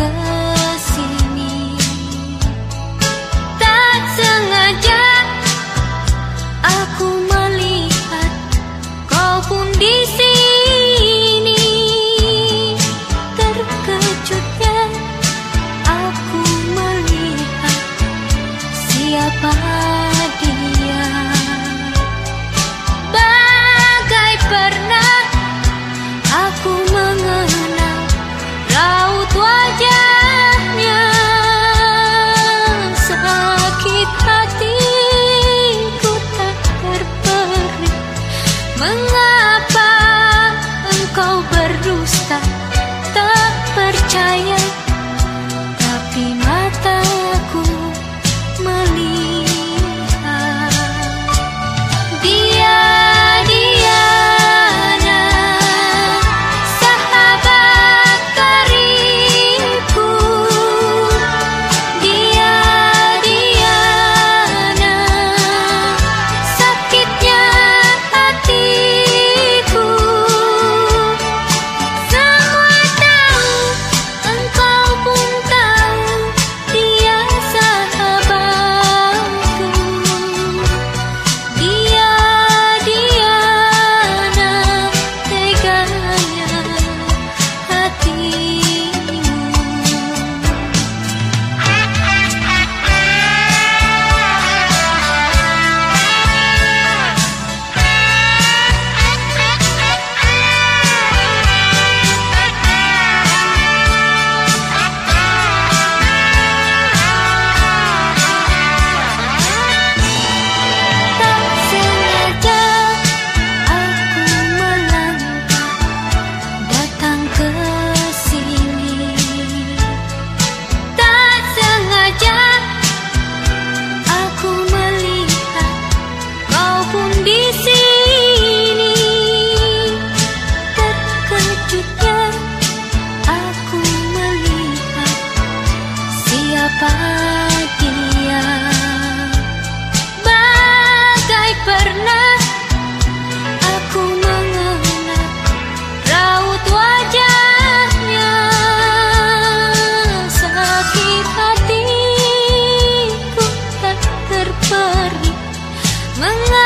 봐 Mga